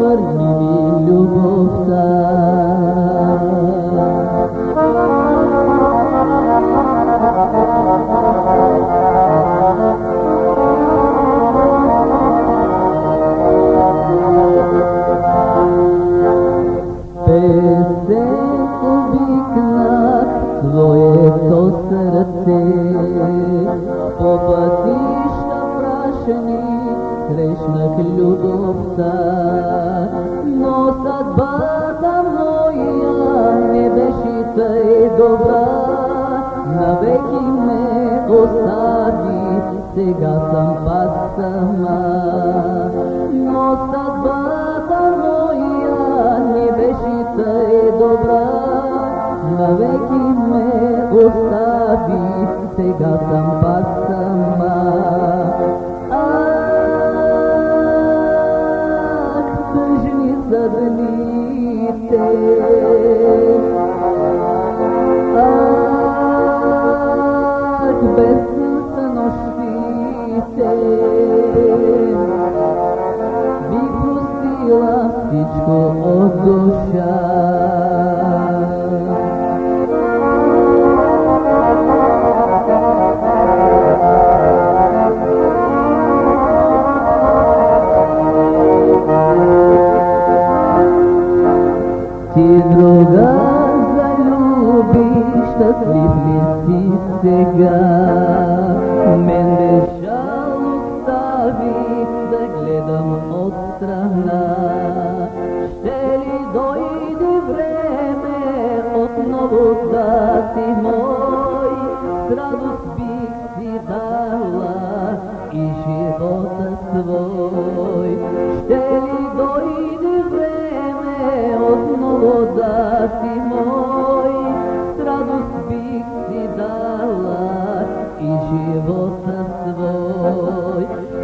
за малко твоето сърце, по пътища прашни срещнах любовта, но съдбата моя не беше тъй добра, навеки ме остави, сега съм пак сама. Но съдбата моя не беше тъй добра, навеки ме остави, сега съм пак сама. Ах, тъжни са дните, Ах, безсън са нощите, би простила всичко от щастлив ли си сега? Мен ме жал остави да гледам от страна. Ще ли дойде време отново да си мой? С радост бих си дала и живота свой. Ще ли дойде време отново да си мой?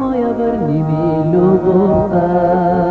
моя, върни ми любовта.